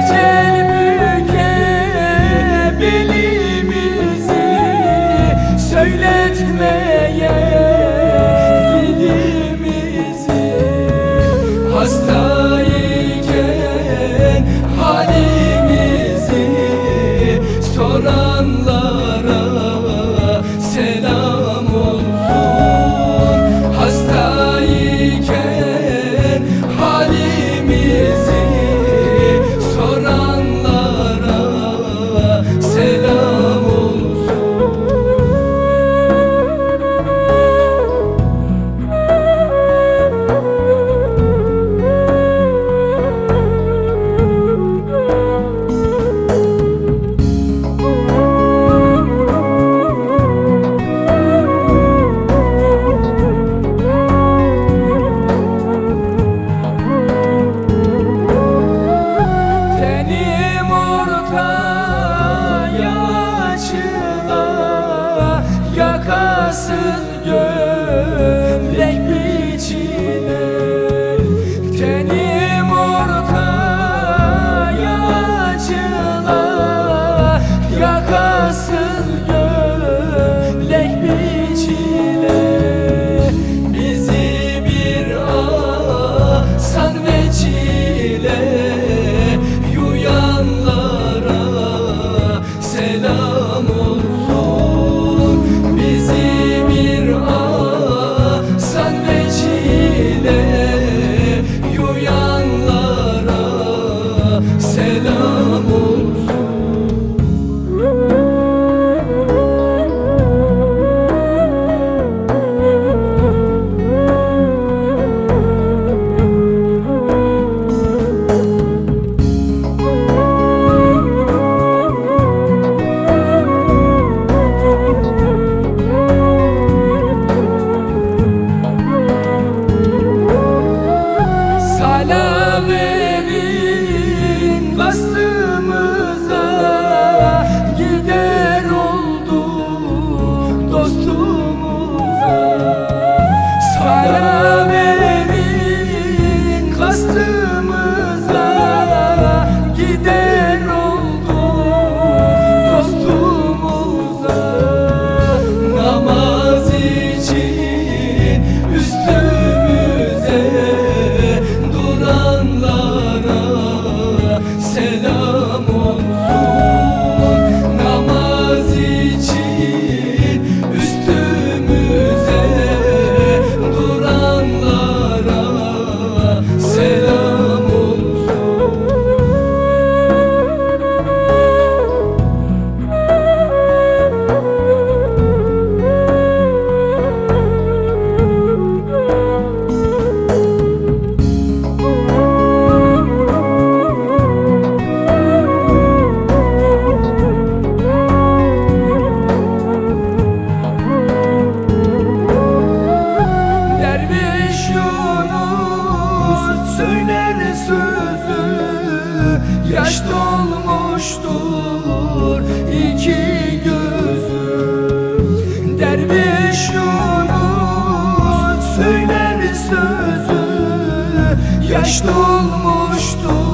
gecenin söyler sözü? Yaş dolmuştur iki gözü. Derviş Yunus söyler sözü? Yaş dolmuştur